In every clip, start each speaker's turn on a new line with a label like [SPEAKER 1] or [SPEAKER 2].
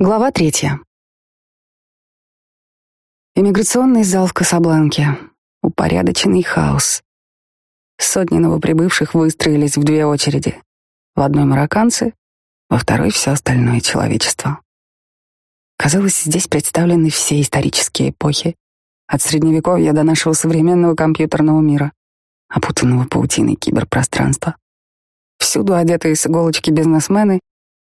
[SPEAKER 1] Глава третья. Иммиграционный зал в Касабланке. Упорядоченный хаос. Сотни новоприбывших выстроились в две очереди. В одной марокканцы, во второй все остальное человечество. Казалось, здесь представлены все исторические эпохи, от средневековья до нашего современного компьютерного мира, опутанного паутиной киберпространства. Всюду одетые с иголочки бизнесмены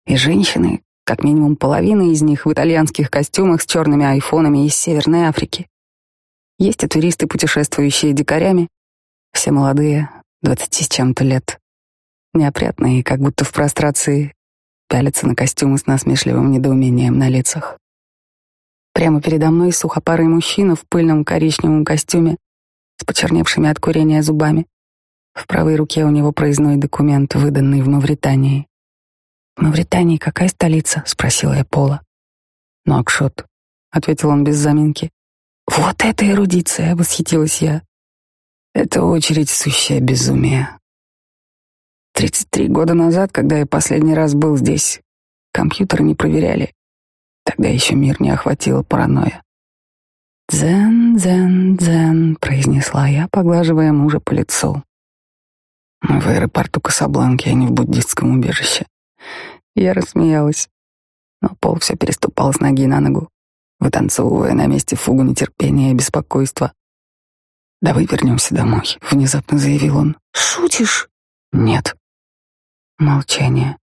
[SPEAKER 1] и женщины, как минимум половина из них в итальянских костюмах с черными айфонами из Северной Африки. Есть и туристы, путешествующие дикарями, все молодые, двадцати с чем-то лет, неопрятные, как будто в прострации, пялятся на костюмы с насмешливым недоумением на лицах. Прямо передо мной сухопарый мужчина в пыльном коричневом костюме с почерневшими от курения зубами. В правой руке у него проездной документ, выданный в Мавритании. «В Мавритании какая столица?» — спросила я Пола. «Нуакшот», — ответил он без заминки. «Вот это эрудиция!» — восхитилась я. «Это очередь сущее безумие. Тридцать три года назад, когда я последний раз был здесь, компьютеры не проверяли. Тогда еще мир не охватила паранойя. «Дзен, дзен, дзен», — произнесла я, поглаживая мужа по лицу. Мы в аэропорту Касабланки, а не в буддистском убежище. Я рассмеялась, но Пол все переступал с ноги на ногу, вытанцовывая на месте фугу нетерпения и беспокойства. «Давай вернемся домой», — внезапно заявил он. «Шутишь?» «Нет». Молчание.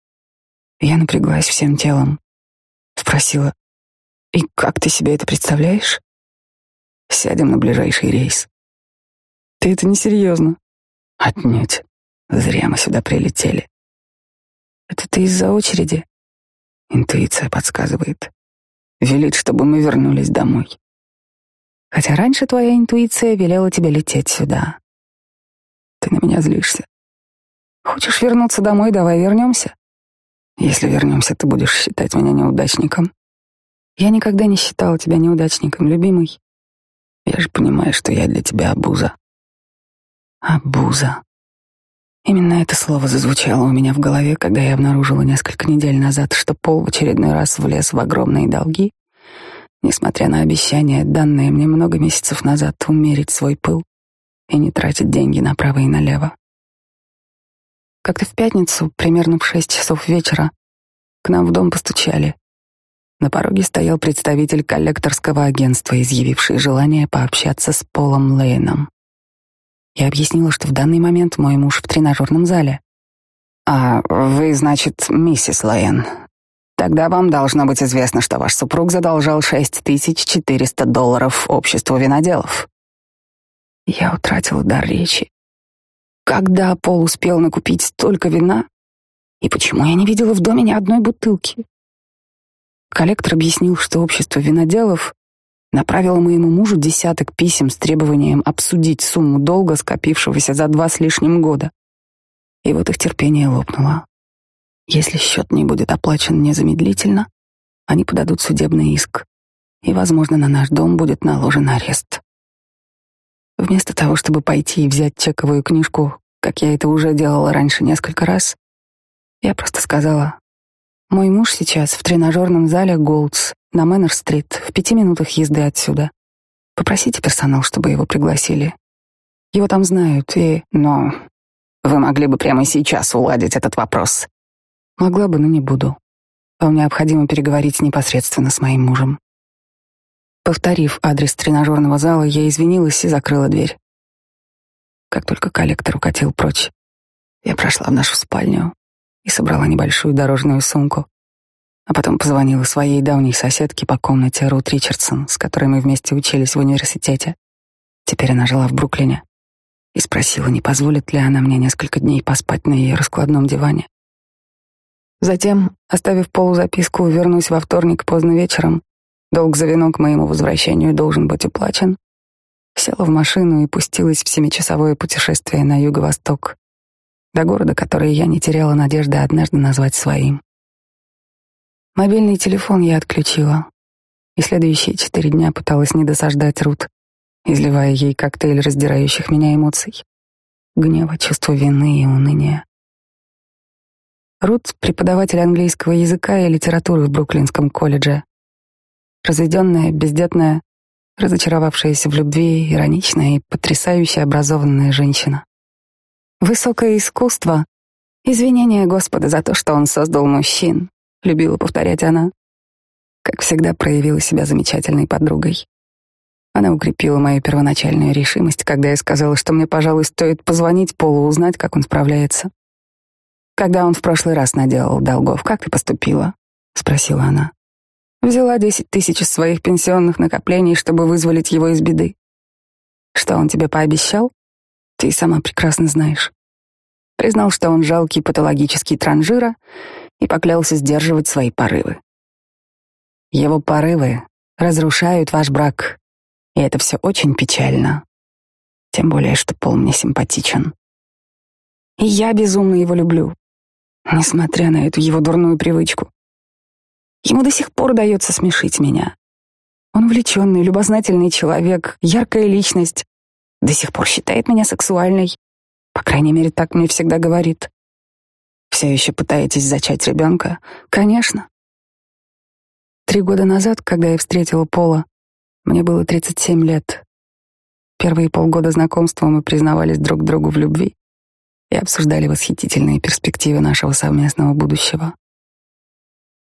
[SPEAKER 1] Я напряглась всем телом. Спросила, «И как ты себе это представляешь?» «Сядем на ближайший рейс». «Ты это несерьезно?» «Отнюдь. Зря мы сюда прилетели. Это ты из-за очереди? Интуиция подсказывает. Велит, чтобы мы вернулись домой. Хотя раньше твоя интуиция велела тебе лететь сюда. Ты на меня злишься. Хочешь вернуться домой, давай вернемся. Если вернемся, ты будешь считать меня неудачником. Я никогда не считала тебя неудачником, любимый. Я же понимаю, что я для тебя обуза. Обуза. Именно это слово зазвучало у меня в голове, когда я обнаружила несколько недель назад, что Пол в очередной раз влез в огромные долги, несмотря на обещание, данное мне много месяцев назад, умерить свой пыл и не тратить деньги направо и налево. Как-то в пятницу, примерно в шесть часов вечера, к нам в дом постучали. На пороге стоял представитель коллекторского агентства, изъявивший желание пообщаться с Полом Лейном. Я объяснила, что в данный момент мой муж в тренажерном зале. «А вы, значит, миссис Лейн. Тогда вам должно быть известно, что ваш супруг задолжал 6400 долларов обществу виноделов». Я утратила дар речи. Когда Пол успел накупить столько вина? И почему я не видела в доме ни одной бутылки? Коллектор объяснил, что общество виноделов направила моему мужу десяток писем с требованием обсудить сумму долга, скопившегося за два с лишним года. И вот их терпение лопнуло. Если счет не будет оплачен незамедлительно, они подадут судебный иск, и, возможно, на наш дом будет наложен арест. Вместо того, чтобы пойти и взять чековую книжку, как я это уже делала раньше несколько раз, я просто сказала, «Мой муж сейчас в тренажерном зале Голдс на Мэннер-стрит, в пяти минутах езды отсюда. Попросите персонал, чтобы его пригласили. Его там знают, и... Но вы могли бы прямо сейчас уладить этот вопрос. Могла бы, но не буду. Вам необходимо переговорить непосредственно с моим мужем. Повторив адрес тренажерного зала, я извинилась и закрыла дверь. Как только коллектор укатил прочь, я прошла в нашу спальню и собрала небольшую дорожную сумку. А потом позвонила своей давней соседке по комнате Рут Ричардсон, с которой мы вместе учились в университете. Теперь она жила в Бруклине. И спросила, не позволит ли она мне несколько дней поспать на ее раскладном диване. Затем, оставив полузаписку, вернусь во вторник поздно вечером. Долг за вино к моему возвращению должен быть уплачен. Села в машину и пустилась в семичасовое путешествие на юго-восток, до города, который я не теряла надежды однажды назвать своим. Мобильный телефон я отключила, и следующие четыре дня пыталась не досаждать Рут, изливая ей коктейль раздирающих меня эмоций, гнева, чувства вины и уныния. Рут — преподаватель английского языка и литературы в Бруклинском колледже. Разведенная, бездетная, разочаровавшаяся в любви, ироничная и потрясающе образованная женщина. Высокое искусство — извинение Господа за то, что Он создал мужчин, любила повторять она. Как всегда, проявила себя замечательной подругой. Она укрепила мою первоначальную решимость, когда я сказала, что мне, пожалуй, стоит позвонить Полу, узнать, как он справляется. «Когда он в прошлый раз наделал долгов, как ты поступила?» — спросила она. «Взяла десять тысяч из своих пенсионных накоплений, чтобы вызволить его из беды. Что он тебе пообещал? Ты сама прекрасно знаешь. Признал, что он жалкий патологический транжира и поклялся сдерживать свои порывы. Его порывы разрушают ваш брак, и это все очень печально. Тем более, что Пол мне симпатичен. И я безумно его люблю несмотря на эту его дурную привычку. Ему до сих пор удается смешить меня. Он увлеченный, любознательный человек, яркая личность, до сих пор считает меня сексуальной. По крайней мере, так мне всегда говорит. Все еще пытаетесь зачать ребенка? Конечно. Три года назад, когда я встретила Пола, мне было 37 лет. Первые полгода знакомства мы признавались друг другу в любви и обсуждали восхитительные перспективы нашего совместного будущего.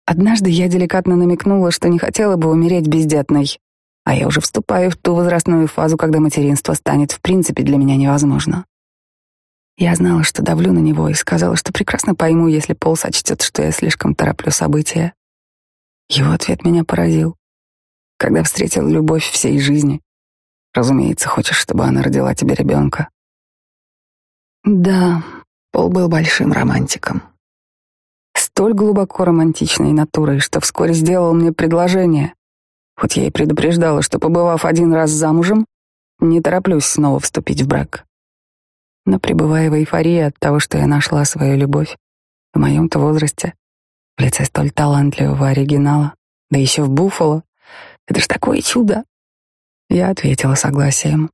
[SPEAKER 1] Однажды я деликатно намекнула, что не хотела бы умереть бездетной, а я уже вступаю в ту возрастную фазу, когда материнство станет в принципе для меня невозможно. Я знала, что давлю на него, и сказала, что прекрасно пойму, если Пол сочтет, что я слишком тороплю события. Его ответ меня поразил. Когда встретил любовь всей жизни, разумеется, хочешь, чтобы она родила тебе ребенка. Да, Пол был большим романтиком. Столь глубоко романтичной натурой, что вскоре сделал мне предложение. Хоть я и предупреждала, что, побывав один раз замужем, не тороплюсь снова вступить в брак. Но пребывая в эйфории от того, что я нашла свою любовь в моем-то возрасте, в лице столь талантливого оригинала, да еще в Буффало, это ж такое чудо, я ответила согласием.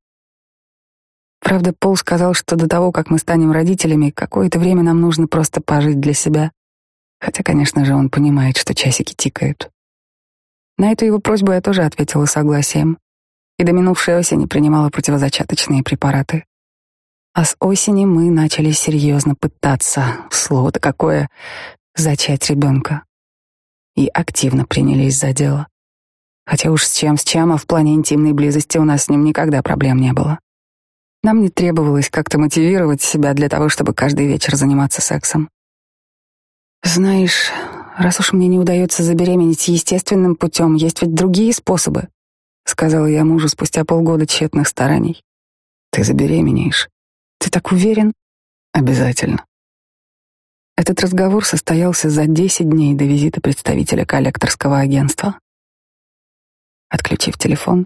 [SPEAKER 1] Правда, Пол сказал, что до того, как мы станем родителями, какое-то время нам нужно просто пожить для себя. Хотя, конечно же, он понимает, что часики тикают. На эту его просьбу я тоже ответила согласием. И до минувшей осени принимала противозачаточные препараты. А с осени мы начали серьезно пытаться, слово-то какое, зачать ребенка. И активно принялись за дело. Хотя уж с чем с чем, а в плане интимной близости у нас с ним никогда проблем не было. Нам не требовалось как-то мотивировать себя для того, чтобы каждый вечер заниматься сексом. Знаешь, раз уж мне не удается забеременеть естественным путем, есть ведь другие способы, сказала я мужу спустя полгода тщетных стараний. Ты забеременеешь. Ты так уверен? Обязательно. Этот разговор состоялся за 10 дней до визита представителя коллекторского агентства. Отключив телефон,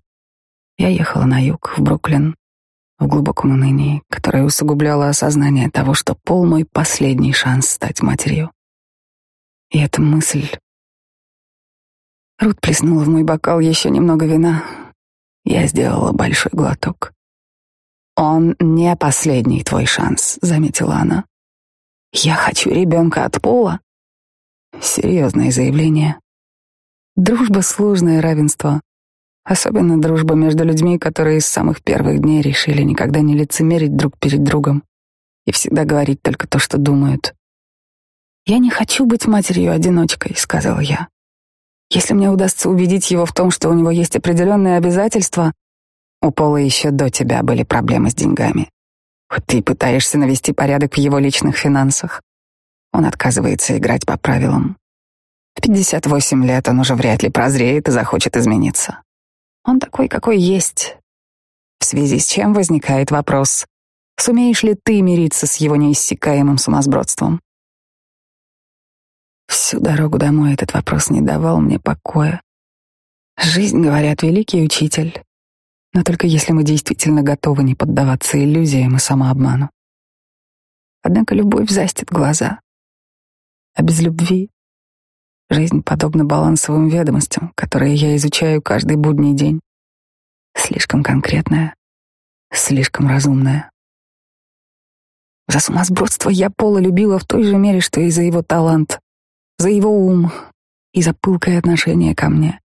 [SPEAKER 1] я ехала на юг, в Бруклин, в глубоком унынии, которое усугубляло осознание того, что Пол — мой последний шанс стать матерью. И эта мысль... Рут плеснула в мой бокал еще немного вина. Я сделала большой глоток. «Он не последний твой шанс», — заметила она. «Я хочу ребенка от Пола». Серьезное заявление. Дружба — сложное равенство. Особенно дружба между людьми, которые с самых первых дней решили никогда не лицемерить друг перед другом и всегда говорить только то, что думают. «Я не хочу быть матерью-одиночкой», — сказал я. «Если мне удастся убедить его в том, что у него есть определенные обязательства, у Пола еще до тебя были проблемы с деньгами. Ты пытаешься навести порядок в его личных финансах. Он отказывается играть по правилам. В 58 лет он уже вряд ли прозреет и захочет измениться. Он такой, какой есть. В связи с чем возникает вопрос, сумеешь ли ты мириться с его неиссякаемым сумасбродством? Всю дорогу домой этот вопрос не давал мне покоя. Жизнь, говорят, великий учитель, но только если мы действительно готовы не поддаваться иллюзиям и самообману. Однако любовь застит глаза, а без любви Жизнь подобна балансовым ведомостям, которые я изучаю каждый будний день. Слишком конкретная, слишком разумная. За сумасбродство я Пола любила в той же мере, что и за его талант, за его ум и за пылкое отношение ко мне.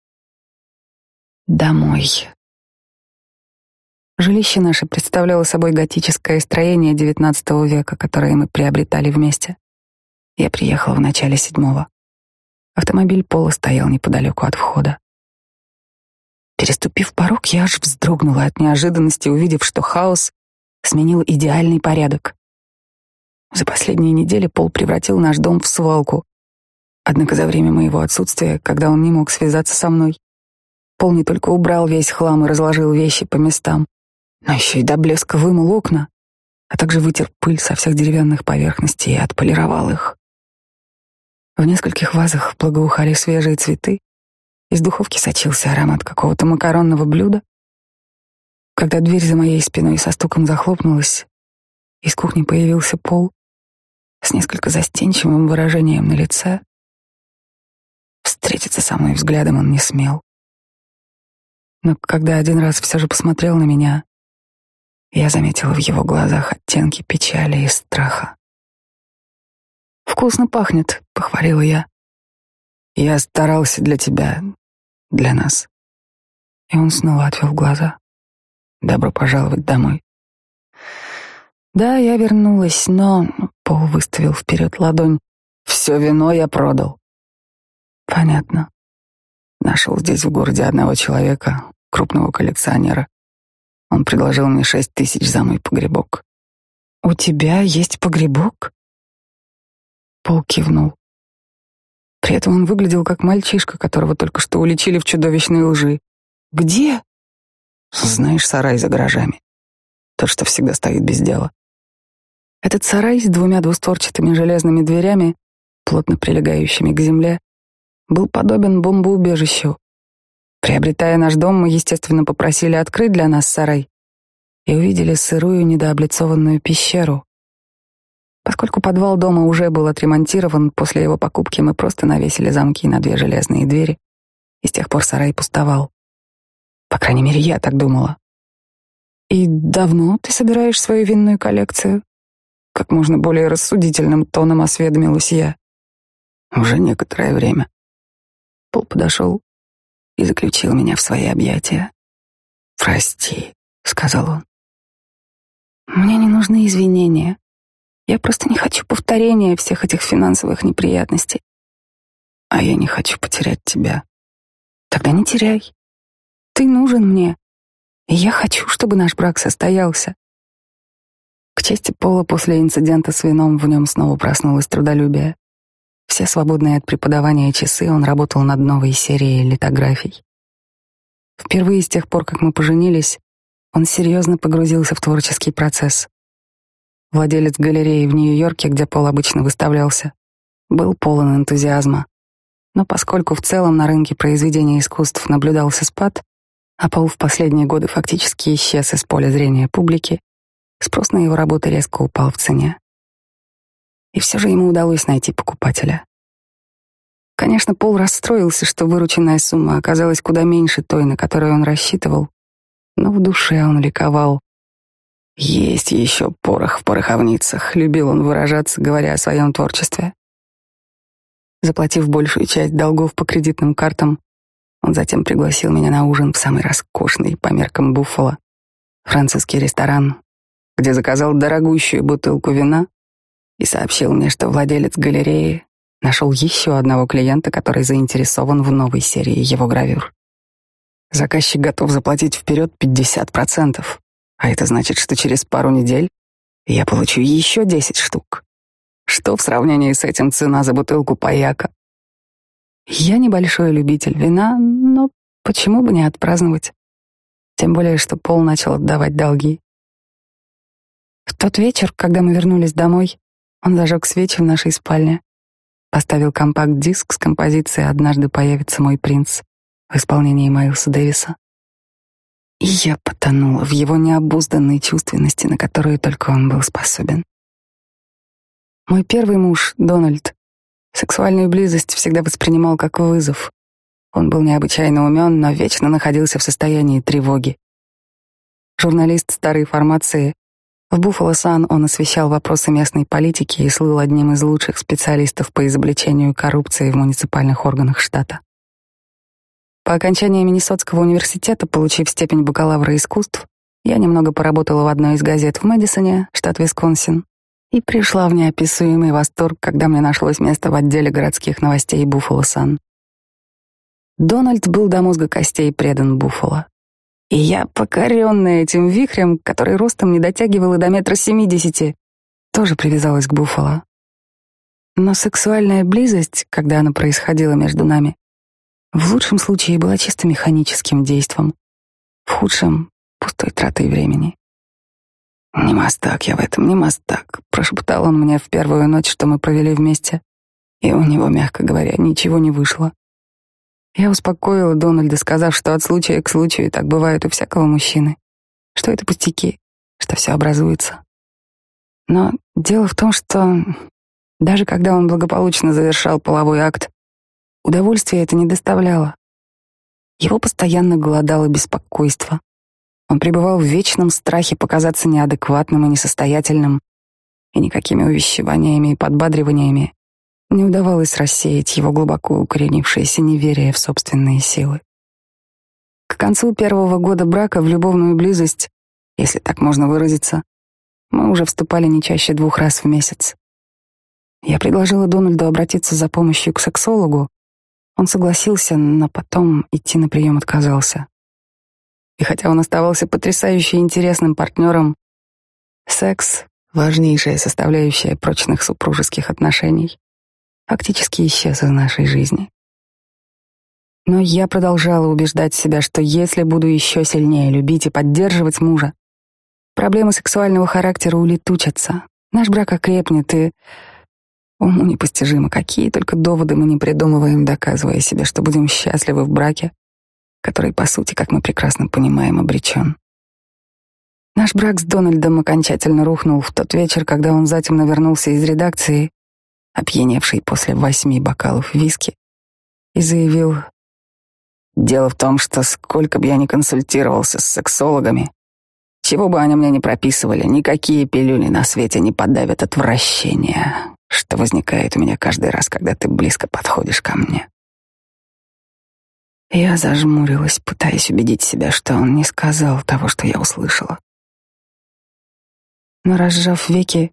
[SPEAKER 1] Домой. Жилище наше представляло собой готическое строение XIX века, которое мы приобретали вместе. Я приехала в начале седьмого. Автомобиль Пола стоял неподалеку от входа. Переступив порог, я аж вздрогнула от неожиданности, увидев, что хаос сменил идеальный порядок. За последние недели Пол превратил наш дом в свалку. Однако за время моего отсутствия, когда он не мог связаться со мной, Пол не только убрал весь хлам и разложил вещи по местам, но еще и до блеска вымыл окна, а также вытер пыль со всех деревянных поверхностей и отполировал их. В нескольких вазах благоухали свежие цветы, из духовки сочился аромат какого-то макаронного блюда. Когда дверь за моей спиной со стуком захлопнулась, из кухни появился Пол с несколько застенчивым выражением на лице. Встретиться со мной взглядом он не смел. Но когда один раз все же посмотрел на меня, я заметила в его глазах оттенки печали и страха. «Вкусно пахнет», — похвалила я. «Я старался для тебя, для нас». И он снова отвел глаза. «Добро пожаловать домой». Да, я вернулась, но... Пол выставил вперед ладонь. Все вино я продал. Понятно. Нашел здесь в городе одного человека, крупного коллекционера. Он предложил мне шесть тысяч за мой погребок. «У тебя есть погребок?» Пол кивнул. При этом он выглядел как мальчишка, которого только что уличили в чудовищной лжи. «Где?» «Знаешь, сарай за гаражами. Тот, что всегда стоит без дела». Этот сарай с двумя двустворчатыми железными дверями, плотно прилегающими к земле, был подобен бомбоубежищу, Приобретая наш дом, мы, естественно, попросили открыть для нас сарай и увидели сырую недооблицованную пещеру. Поскольку подвал дома уже был отремонтирован, после его покупки мы просто навесили замки на две железные двери, и с тех пор сарай пустовал. По крайней мере, я так думала. «И давно ты собираешь свою винную коллекцию?» Как можно более рассудительным тоном осведомилась я. Уже некоторое время. Пол подошел, и заключил меня в свои объятия. «Прости», — сказал он. «Мне не нужны извинения. Я просто не хочу повторения всех этих финансовых неприятностей. А я не хочу потерять тебя. Тогда не теряй. Ты нужен мне, и я хочу, чтобы наш брак состоялся». К чести Пола после инцидента с вином в нем снова проснулось трудолюбие. Все свободные от преподавания часы он работал над новой серией литографий. Впервые с тех пор, как мы поженились, он серьезно погрузился в творческий процесс. Владелец галереи в Нью-Йорке, где Пол обычно выставлялся, был полон энтузиазма. Но поскольку в целом на рынке произведения искусств наблюдался спад, а Пол в последние годы фактически исчез из поля зрения публики, спрос на его работы резко упал в цене. И все же ему удалось найти покупателя. Конечно, Пол расстроился, что вырученная сумма оказалась куда меньше той, на которую он рассчитывал, но в душе он ликовал. «Есть еще порох в пороховницах», — любил он выражаться, говоря о своем творчестве. Заплатив большую часть долгов по кредитным картам, он затем пригласил меня на ужин в самый роскошный по меркам Буффало французский ресторан, где заказал дорогущую бутылку вина и сообщил мне, что владелец галереи нашел еще одного клиента, который заинтересован в новой серии его гравюр. Заказчик готов заплатить вперед 50%, а это значит, что через пару недель я получу еще 10 штук. Что в сравнении с этим цена за бутылку паяка? Я небольшой любитель вина, но почему бы не отпраздновать? Тем более, что Пол начал отдавать долги. В тот вечер, когда мы вернулись домой, он зажег свечи в нашей спальне, поставил компакт-диск с композицией «Однажды появится мой принц» в исполнении Майлса Дэвиса. И я потонула в его необузданной чувственности, на которую только он был способен. Мой первый муж, Дональд, сексуальную близость всегда воспринимал как вызов. Он был необычайно умен, но вечно находился в состоянии тревоги. Журналист старой формации, В Буффало-Сан он освещал вопросы местной политики и слыл одним из лучших специалистов по изобличению коррупции в муниципальных органах штата. По окончании Миннесотского университета, получив степень бакалавра искусств, я немного поработала в одной из газет в Мэдисоне, штат Висконсин, и пришла в неописуемый восторг, когда мне нашлось место в отделе городских новостей Буффало-Сан. Дональд был до мозга костей предан Буффало. И я, покоренная этим вихрем, который ростом не дотягивал и до метра семидесяти, тоже привязалась к Буффало. Но сексуальная близость, когда она происходила между нами, в лучшем случае была чисто механическим действом, в худшем — пустой тратой времени. «Не мастак я в этом, не мастак», — прошептал он мне в первую ночь, что мы провели вместе, и у него, мягко говоря, ничего не вышло. Я успокоила Дональда, сказав, что от случая к случаю так бывает у всякого мужчины, что это пустяки, что все образуется. Но дело в том, что даже когда он благополучно завершал половой акт, Удовольствия это не доставляло. Его постоянно голодало беспокойство. Он пребывал в вечном страхе показаться неадекватным и несостоятельным, и никакими увещеваниями и подбадриваниями не удавалось рассеять его глубоко укоренившееся неверие в собственные силы. К концу первого года брака в любовную близость, если так можно выразиться, мы уже вступали не чаще двух раз в месяц. Я предложила Дональду обратиться за помощью к сексологу, он согласился, но потом идти на прием отказался. И хотя он оставался потрясающе интересным партнером, секс — важнейшая составляющая прочных супружеских отношений — фактически исчез из нашей жизни. Но я продолжала убеждать себя, что если буду еще сильнее любить и поддерживать мужа, проблемы сексуального характера улетучатся, наш брак окрепнет и Уму непостижимо, какие только доводы мы не придумываем, доказывая себе, что будем счастливы в браке, который, по сути, как мы прекрасно понимаем, обречен. Наш брак с Дональдом окончательно рухнул в тот вечер, когда он затем вернулся из редакции, опьяневший после восьми бокалов виски, и заявил, «Дело в том, что сколько бы я ни консультировался с сексологами, чего бы они мне не прописывали, никакие пилюли на свете не подавят отвращения, что возникает у меня каждый раз, когда ты близко подходишь ко мне. Я зажмурилась, пытаясь убедить себя, что он не сказал того, что я услышала. Но разжав веки,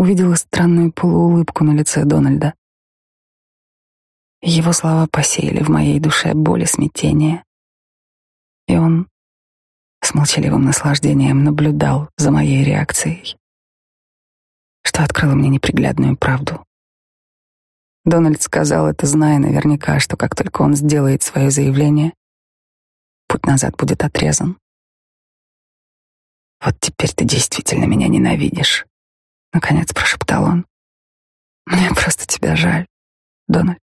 [SPEAKER 1] увидела странную полуулыбку на лице Дональда. Его слова посеяли в моей душе боль и смятение. И он с молчаливым наслаждением наблюдал за моей реакцией что открыло мне неприглядную правду. Дональд сказал это, зная наверняка, что как только он сделает свое заявление, путь назад будет отрезан. «Вот теперь ты действительно меня ненавидишь», — наконец прошептал он. «Мне просто тебя жаль, Дональд».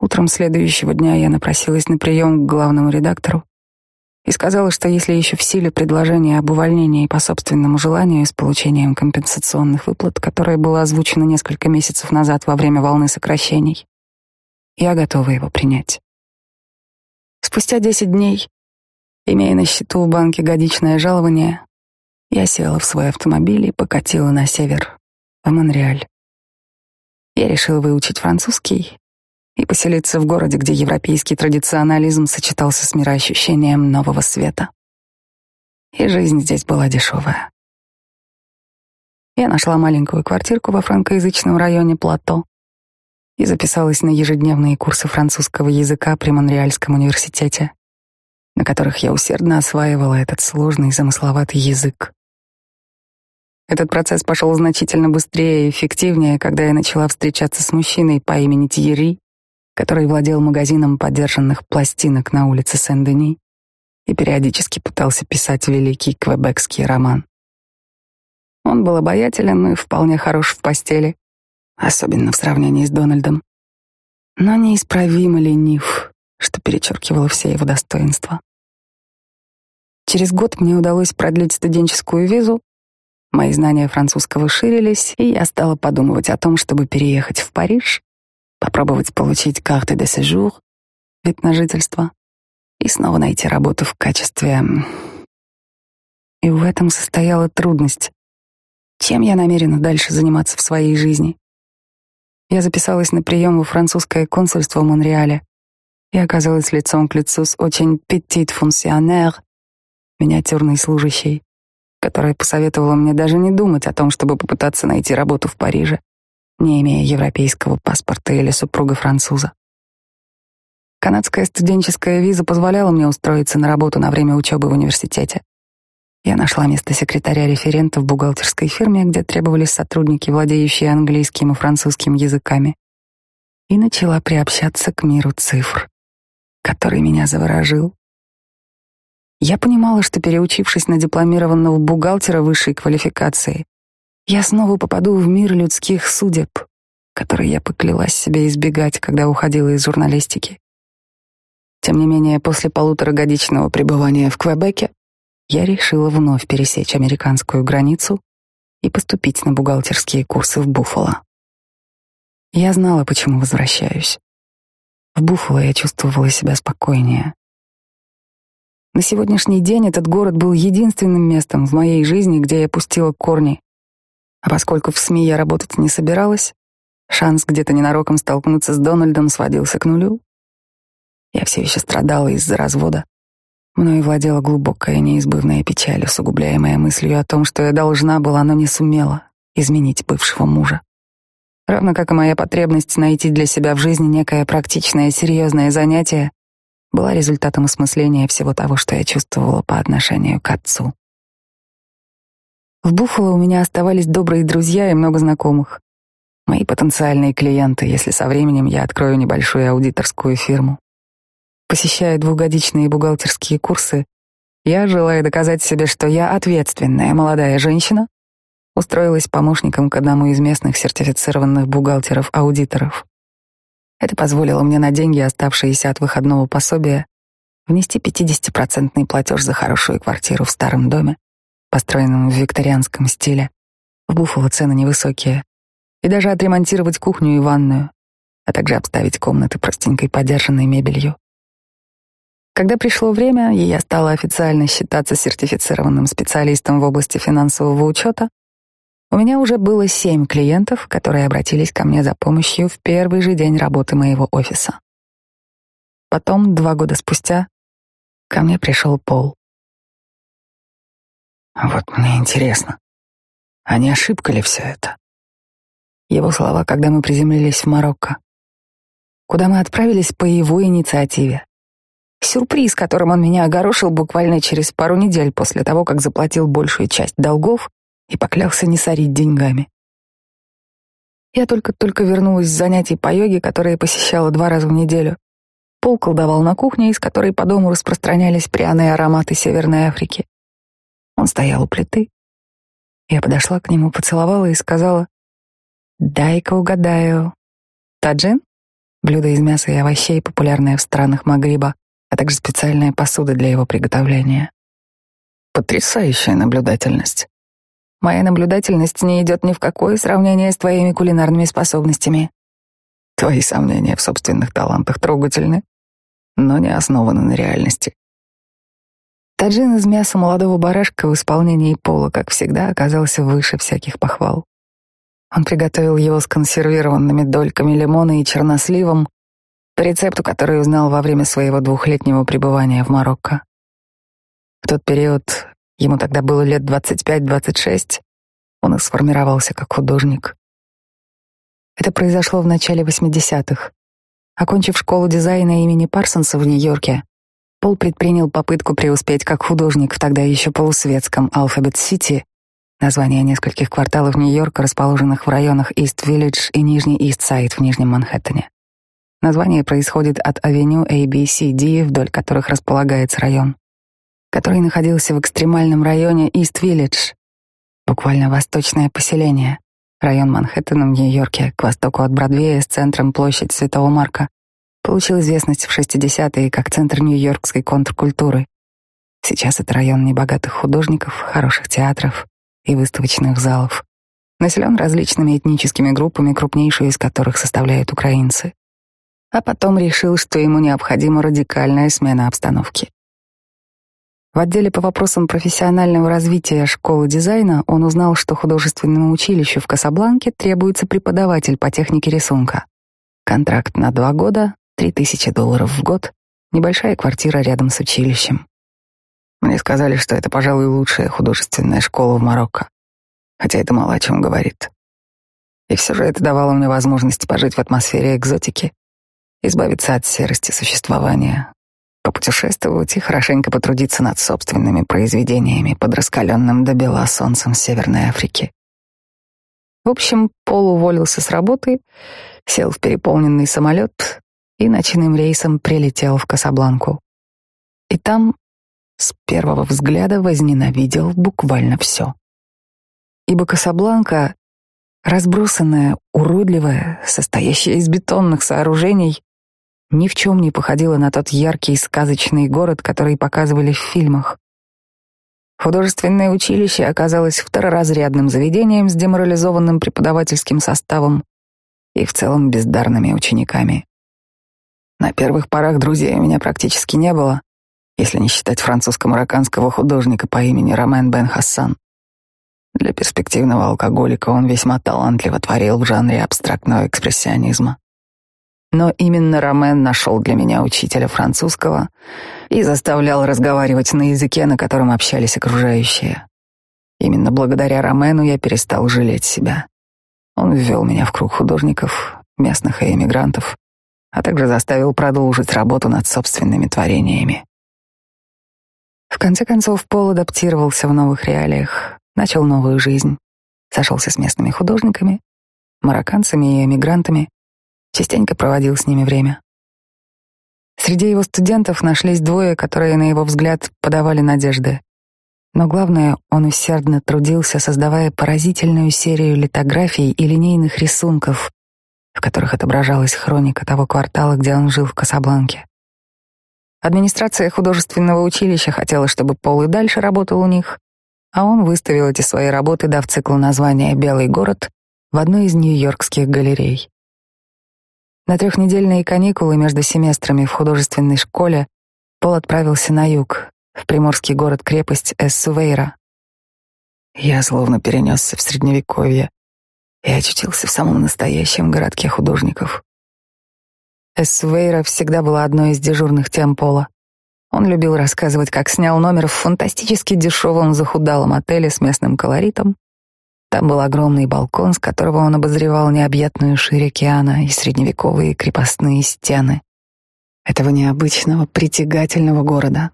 [SPEAKER 1] Утром следующего дня я напросилась на прием к главному редактору и сказала, что если еще в силе предложение об увольнении по собственному желанию с получением компенсационных выплат, которое было озвучено несколько месяцев назад во время волны сокращений, я готова его принять. Спустя десять дней, имея на счету в банке годичное жалование, я села в свой автомобиль и покатила на север, в Монреаль. Я решила выучить французский и поселиться в городе, где европейский традиционализм сочетался с мироощущением нового света. И жизнь здесь была дешевая. Я нашла маленькую квартирку во франкоязычном районе Плато и записалась на ежедневные курсы французского языка при Монреальском университете, на которых я усердно осваивала этот сложный замысловатый язык. Этот процесс пошел значительно быстрее и эффективнее, когда я начала встречаться с мужчиной по имени Тьерри, который владел магазином подержанных пластинок на улице Сен-Дени и периодически пытался писать великий квебекский роман. Он был обаятелен и вполне хорош в постели, особенно в сравнении с Дональдом, но неисправимо ленив, что перечеркивало все его достоинства. Через год мне удалось продлить студенческую визу, мои знания французского ширились, и я стала подумывать о том, чтобы переехать в Париж попробовать получить карты де séjour, вид на жительство, и снова найти работу в качестве... И в этом состояла трудность. Чем я намерена дальше заниматься в своей жизни? Я записалась на прием во французское консульство в Монреале и оказалась лицом к лицу с очень petit fonctionnaire, миниатюрной служащей, которая посоветовала мне даже не думать о том, чтобы попытаться найти работу в Париже, не имея европейского паспорта или супруга француза. Канадская студенческая виза позволяла мне устроиться на работу на время учебы в университете. Я нашла место секретаря-референта в бухгалтерской фирме, где требовались сотрудники, владеющие английским и французским языками, и начала приобщаться к миру цифр, который меня заворожил. Я понимала, что переучившись на дипломированного бухгалтера высшей квалификации, я снова попаду в мир людских судеб, который я поклялась себе избегать, когда уходила из журналистики. Тем не менее, после полуторагодичного пребывания в Квебеке я решила вновь пересечь американскую границу и поступить на бухгалтерские курсы в Буффало. Я знала, почему возвращаюсь. В Буффало я чувствовала себя спокойнее. На сегодняшний день этот город был единственным местом в моей жизни, где я пустила корни. А поскольку в СМИ я работать не собиралась, шанс где-то ненароком столкнуться с Дональдом сводился к нулю. Я все еще страдала из-за развода. Мною владела глубокая неизбывная печаль, усугубляемая мыслью о том, что я должна была, но не сумела изменить бывшего мужа. Равно как и моя потребность найти для себя в жизни некое практичное, серьезное занятие, была результатом осмысления всего того, что я чувствовала по отношению к отцу. В Буффало у меня оставались добрые друзья и много знакомых. Мои потенциальные клиенты, если со временем я открою небольшую аудиторскую фирму. Посещая двухгодичные бухгалтерские курсы, я, желая доказать себе, что я ответственная молодая женщина, устроилась помощником к одному из местных сертифицированных бухгалтеров-аудиторов. Это позволило мне на деньги, оставшиеся от выходного пособия, внести 50-процентный платеж за хорошую квартиру в старом доме, построенном в викторианском стиле. В Буффало цены невысокие. И даже отремонтировать кухню и ванную, а также обставить комнаты простенькой подержанной мебелью. Когда пришло время, и я стала официально считаться сертифицированным специалистом в области финансового учета, у меня уже было семь клиентов, которые обратились ко мне за помощью в первый же день работы моего офиса. Потом, два года спустя, ко мне пришел Пол.
[SPEAKER 2] Вот мне интересно, а не ошибка ли все это?
[SPEAKER 1] Его слова, когда мы приземлились в Марокко, куда мы отправились по его инициативе. Сюрприз, которым он меня огорошил буквально через пару недель после того, как заплатил большую часть долгов и поклялся не сорить деньгами. Я только-только вернулась с занятий по йоге, которые посещала два раза в неделю. Пол колдовал на кухне, из которой по дому распространялись пряные ароматы Северной Африки. Он стоял у плиты. Я подошла к нему, поцеловала и сказала, «Дай-ка угадаю. Таджин?» Блюдо из мяса и овощей, популярное в странах Магриба а также специальная посуда для его приготовления.
[SPEAKER 2] Потрясающая наблюдательность.
[SPEAKER 1] Моя наблюдательность не идет ни в какое сравнение с твоими кулинарными способностями.
[SPEAKER 2] Твои сомнения в собственных талантах трогательны, но не основаны на реальности.
[SPEAKER 1] Таджин из мяса молодого барашка в исполнении пола, как всегда, оказался выше всяких похвал. Он приготовил его с консервированными дольками лимона и черносливом, по рецепту, который узнал во время своего двухлетнего пребывания в Марокко. В тот период, ему тогда было лет 25-26, он и сформировался как художник. Это произошло в начале 80-х. Окончив школу дизайна имени Парсонса в Нью-Йорке, Пол предпринял попытку преуспеть как художник в тогда еще полусветском Алфабет-Сити, название нескольких кварталов Нью-Йорка, расположенных в районах Ист-Виллидж и Нижний Ист-Сайд в Нижнем Манхэттене. Название происходит от авеню ABCD, вдоль которых располагается район, который находился в экстремальном районе Ист-Виллидж, буквально восточное поселение, район Манхэттена в Нью-Йорке, к востоку от Бродвея с центром площадь Святого Марка, получил известность в 60-е как центр нью-йоркской контркультуры. Сейчас это район небогатых художников, хороших театров и выставочных залов. Населен различными этническими группами, крупнейшую из которых составляют украинцы а потом решил, что ему необходима радикальная смена обстановки. В отделе по вопросам профессионального развития школы дизайна он узнал, что художественному училищу в Касабланке требуется преподаватель по технике рисунка. Контракт на два года, три тысячи долларов в год, небольшая квартира рядом с училищем.
[SPEAKER 2] Мне сказали, что это, пожалуй, лучшая художественная школа в Марокко, хотя это мало о чем говорит. И все же это давало мне возможность пожить в атмосфере экзотики, избавиться от серости существования, попутешествовать и хорошенько потрудиться над собственными произведениями под раскаленным до бела солнцем Северной Африки.
[SPEAKER 1] В общем, Пол уволился с работы, сел в переполненный самолет и ночным рейсом прилетел в Касабланку. И там с первого взгляда возненавидел буквально все. Ибо Касабланка, разбросанная, уродливая, состоящая из бетонных сооружений, ни в чем не походила на тот яркий сказочный город, который показывали в фильмах. Художественное училище оказалось второразрядным заведением с деморализованным преподавательским составом и в целом бездарными учениками. На первых порах друзей у меня практически не было, если не считать французско-марокканского художника по имени Ромен Бен Хассан. Для перспективного алкоголика он весьма талантливо творил в жанре абстрактного экспрессионизма. Но именно Ромен нашел для меня учителя французского и заставлял разговаривать на языке, на котором общались окружающие. Именно благодаря Ромену я перестал жалеть себя. Он ввел меня в круг художников, местных и эмигрантов, а также заставил продолжить работу над собственными творениями. В конце концов, Пол адаптировался в новых реалиях, начал новую жизнь, сошелся с местными художниками, марокканцами и эмигрантами, частенько проводил с ними время. Среди его студентов нашлись двое, которые, на его взгляд, подавали надежды. Но главное, он усердно трудился, создавая поразительную серию литографий и линейных рисунков, в которых отображалась хроника того квартала, где он жил в Касабланке. Администрация художественного училища хотела, чтобы Пол и дальше работал у них, а он выставил эти свои работы, дав циклу название «Белый город» в одной из нью-йоркских галерей. На трехнедельные каникулы между семестрами в художественной школе Пол отправился на юг, в приморский город-крепость Эссувейра.
[SPEAKER 2] Я словно перенесся в средневековье и очутился в самом настоящем городке художников.
[SPEAKER 1] Эссувейра всегда была одной из дежурных тем Пола. Он любил рассказывать, как снял номер в фантастически дешевом захудалом отеле с местным колоритом, там был огромный балкон, с которого он обозревал необъятную ширь океана и средневековые крепостные стены этого необычного, притягательного города,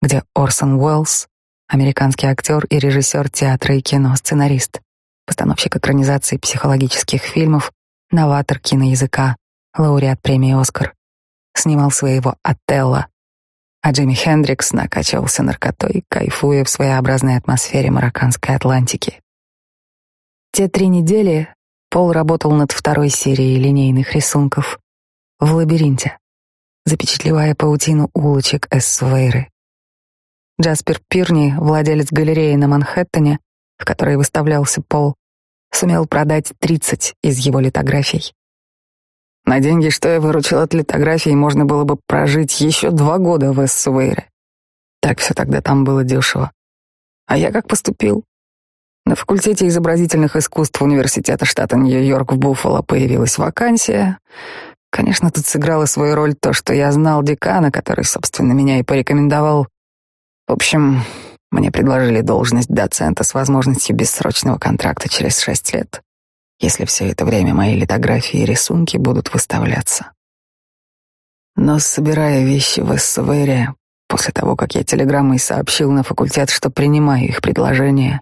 [SPEAKER 1] где Орсон Уэллс, американский актер и режиссер театра и кино, сценарист, постановщик экранизаций психологических фильмов, новатор киноязыка, лауреат премии «Оскар», снимал своего «Отелло», а Джимми Хендрикс накачивался наркотой, кайфуя в своеобразной атмосфере марокканской Атлантики. Те три недели Пол работал над второй серией линейных рисунков в лабиринте, запечатлевая паутину улочек Эссувейры. Джаспер Пирни, владелец галереи на Манхэттене, в которой выставлялся Пол, сумел продать 30 из его литографий. На деньги, что я выручил от литографий, можно было бы прожить еще два года в Эссувейре. Так все тогда там было дешево. А я как поступил? На факультете изобразительных искусств Университета штата Нью-Йорк в Буффало появилась вакансия. Конечно, тут сыграло свою роль то, что я знал декана, который, собственно, меня и порекомендовал. В общем, мне предложили должность доцента с возможностью бессрочного контракта через шесть лет, если все это время мои литографии и рисунки будут выставляться. Но собирая вещи в СВР, после того, как я телеграммой сообщил на факультет, что принимаю их предложение,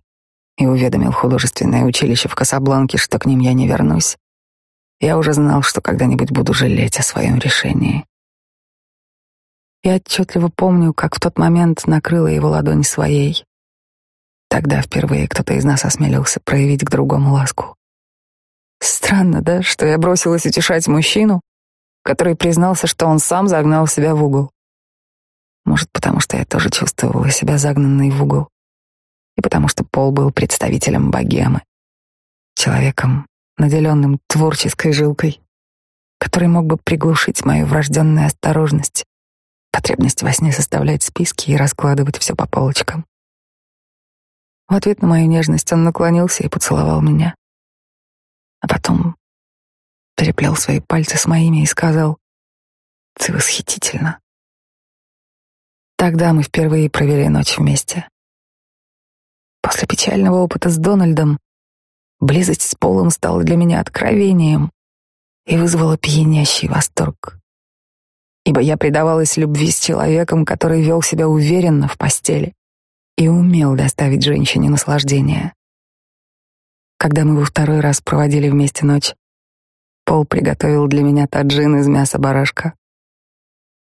[SPEAKER 1] и уведомил художественное училище в Касабланке, что к ним я не вернусь, я уже знал, что когда-нибудь буду жалеть о своем решении. Я отчетливо помню, как в тот момент накрыла его ладонь своей. Тогда впервые кто-то из нас осмелился проявить к другому ласку. Странно, да, что я бросилась утешать мужчину, который признался, что он сам загнал себя в угол. Может, потому что я тоже чувствовала себя загнанной в угол и потому что Пол был представителем богемы, человеком, наделенным творческой жилкой, который мог бы приглушить мою врожденную осторожность,
[SPEAKER 2] потребность во сне составлять списки и раскладывать все по полочкам. В ответ на мою нежность он наклонился и поцеловал меня. А потом переплел свои пальцы с моими и сказал, «Ты восхитительно». Тогда мы впервые провели ночь вместе. После печального опыта с Дональдом близость с Полом стала для меня откровением и вызвала пьянящий восторг. Ибо я предавалась любви с человеком, который вел себя уверенно в постели и умел доставить женщине наслаждение. Когда мы во второй раз проводили вместе ночь, Пол приготовил для меня таджин из мяса барашка.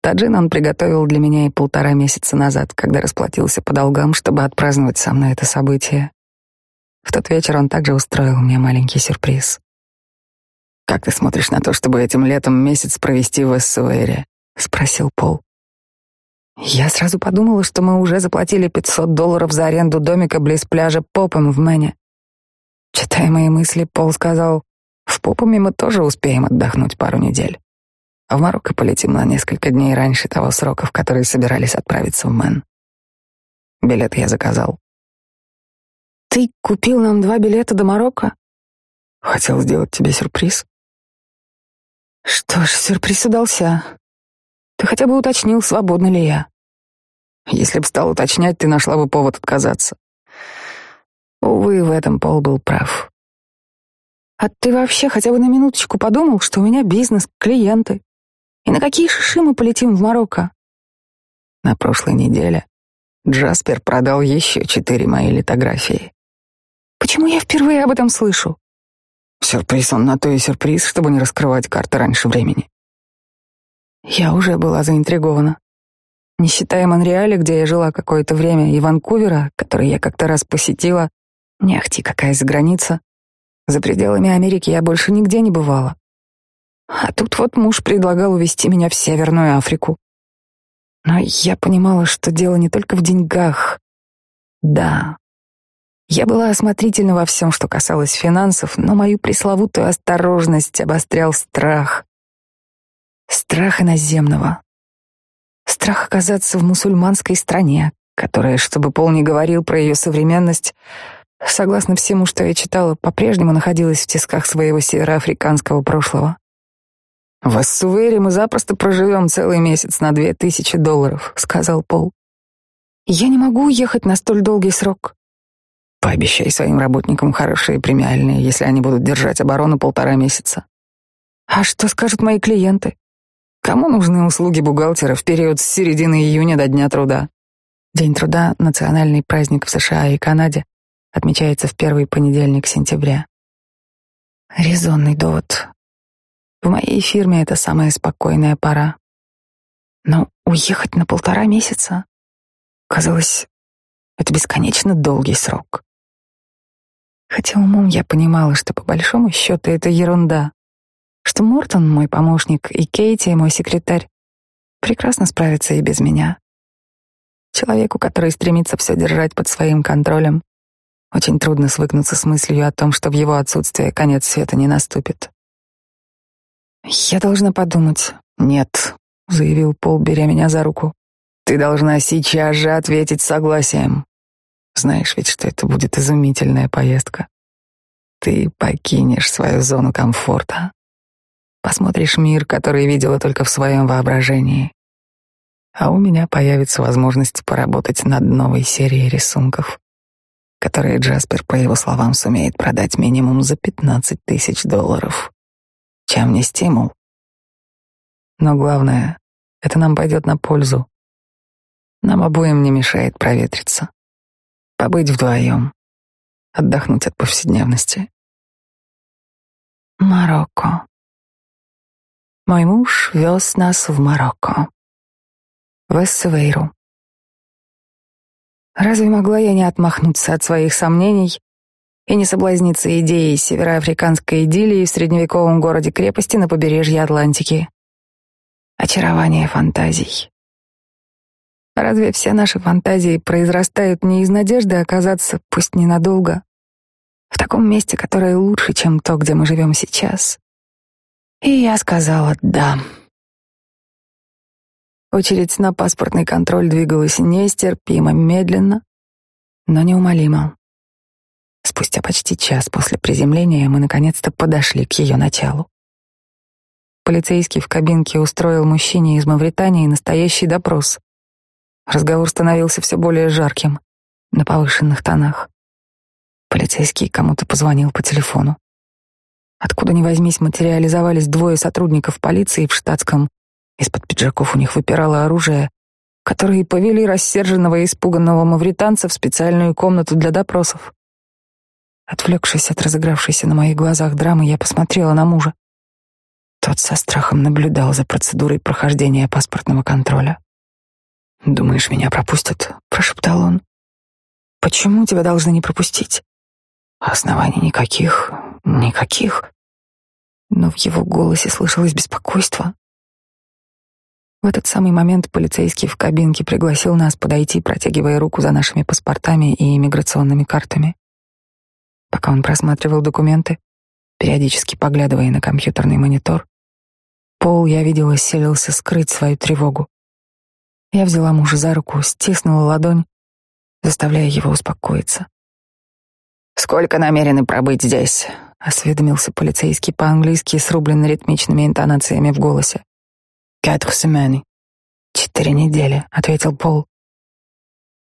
[SPEAKER 2] Таджин он приготовил для меня и полтора месяца назад, когда расплатился по долгам, чтобы отпраздновать со мной это событие. В тот вечер он также устроил мне маленький сюрприз. «Как ты смотришь на то, чтобы этим летом месяц провести в Эссуэре?» — спросил Пол. Я сразу подумала, что мы уже заплатили 500 долларов за аренду домика близ пляжа Попом в Мэне. Читая мои мысли, Пол сказал, в Попоме мы тоже успеем отдохнуть пару недель. А в Марокко полетим на несколько дней раньше того срока, в который собирались отправиться в Мэн. Билет я заказал.
[SPEAKER 1] Ты купил нам два билета до Марокко?
[SPEAKER 2] Хотел сделать тебе сюрприз.
[SPEAKER 1] Что ж, сюрприз удался. Ты хотя бы уточнил, свободна ли я.
[SPEAKER 2] Если б стал уточнять, ты нашла бы повод отказаться. Увы, в этом Пол был прав.
[SPEAKER 1] А ты вообще хотя бы на минуточку подумал, что у меня бизнес, клиенты? И на какие шиши мы полетим в Марокко?
[SPEAKER 2] На прошлой неделе Джаспер продал еще четыре мои литографии.
[SPEAKER 1] Почему я впервые об этом слышу?
[SPEAKER 2] Сюрприз он на то и сюрприз, чтобы не раскрывать карты раньше времени.
[SPEAKER 1] Я уже была заинтригована. Не считая Монреаля, где я жила какое-то время, и Ванкувера, который я как-то раз посетила, не ахти какая за граница, за пределами Америки я больше нигде не бывала. А тут вот муж предлагал увезти меня в Северную Африку. Но я понимала, что дело не только в деньгах. Да, я была осмотрительна во всем, что касалось финансов, но мою пресловутую осторожность обострял страх. Страх иноземного. Страх оказаться в мусульманской стране, которая, чтобы Пол не говорил про ее современность, согласно всему, что я читала, по-прежнему находилась в тисках своего североафриканского прошлого. «В Ассуэре мы запросто проживем целый месяц на две тысячи долларов», — сказал Пол. «Я не могу уехать на столь долгий срок». «Пообещай своим работникам хорошие премиальные, если они будут держать оборону полтора месяца». «А что скажут мои клиенты? Кому нужны услуги бухгалтера в период с середины июня до Дня труда?» День труда — национальный праздник в США и Канаде, отмечается в первый понедельник сентября. Резонный довод. В моей фирме это самая спокойная пора. Но уехать на полтора месяца? Казалось, это бесконечно долгий срок. Хотя умом я понимала, что по большому счету это ерунда, что Мортон, мой помощник, и Кейти, мой секретарь, прекрасно справятся и без меня. Человеку, который стремится все держать под своим контролем, очень трудно свыкнуться с мыслью о том, что в его отсутствие конец света не наступит. «Я должна подумать». «Нет», — заявил Пол, беря меня за руку. «Ты должна сейчас же ответить согласием. Знаешь ведь, что это будет изумительная поездка. Ты покинешь свою зону комфорта. Посмотришь мир, который видела только в своем воображении. А у меня появится возможность поработать над новой серией рисунков которые Джаспер, по его словам, сумеет продать минимум за 15 тысяч долларов. Чем не стимул? Но главное, это нам пойдет на пользу. Нам обоим не мешает проветриться, побыть вдвоем, отдохнуть от повседневности. Марокко. Мой муж вез нас в Марокко. В Эссевейру. Разве могла я не отмахнуться от своих сомнений и не соблазниться идеей североафриканской идиллии в средневековом городе-крепости на побережье Атлантики? Очарование фантазий. Разве все наши фантазии произрастают не из надежды оказаться, пусть ненадолго, в таком месте, которое лучше, чем то, где мы живем сейчас? И я сказала «да». Очередь на паспортный контроль двигалась нестерпимо медленно, но неумолимо. Спустя почти час после приземления мы наконец-то подошли к ее началу. Полицейский в кабинке устроил мужчине из Мавритании настоящий допрос. Разговор становился все более жарким, на повышенных тонах. Полицейский кому-то позвонил по телефону. Откуда ни возьмись, материализовались двое сотрудников полиции в штатском из-под пиджаков у них выпирало оружие, которые повели рассерженного и испуганного мавританца в специальную комнату для допросов. Отвлекшись от разыгравшейся на моих глазах драмы, я посмотрела на мужа. Тот со страхом наблюдал за процедурой прохождения паспортного контроля. «Думаешь, меня пропустят?» — прошептал он. «Почему тебя должны не пропустить?» «Оснований никаких, никаких». Но в его голосе слышалось беспокойство. В этот самый момент полицейский в кабинке пригласил нас подойти, протягивая руку за нашими паспортами и иммиграционными картами. Пока он просматривал документы, периодически поглядывая на компьютерный монитор, Пол, я видела, селился скрыть свою тревогу. Я взяла мужа за руку, стиснула ладонь, заставляя его успокоиться.
[SPEAKER 2] «Сколько намерены пробыть здесь?»
[SPEAKER 1] — осведомился полицейский по-английски с рубленно ритмичными интонациями в голосе.
[SPEAKER 2] «Quatre semaines».
[SPEAKER 1] «Четыре недели», — ответил Пол.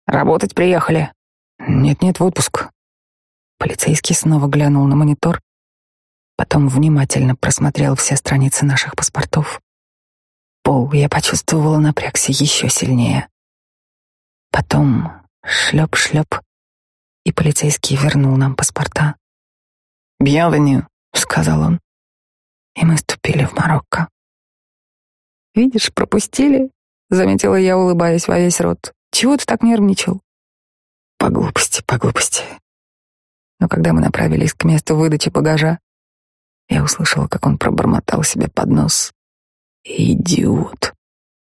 [SPEAKER 2] «Работать приехали?»
[SPEAKER 1] «Нет-нет, в отпуск». Полицейский снова глянул на монитор, потом внимательно просмотрел все страницы наших паспортов. Пол, я почувствовала напрягся еще сильнее. Потом шлеп-шлеп, и полицейский вернул нам паспорта.
[SPEAKER 2] «Bienvenue», —
[SPEAKER 1] сказал он, и мы ступили в Марокко. «Видишь, пропустили», — заметила я, улыбаясь во весь рот. «Чего ты так нервничал?» «По глупости, по глупости». Но когда мы направились к месту выдачи багажа, я услышала, как он пробормотал себе под нос. «Идиот».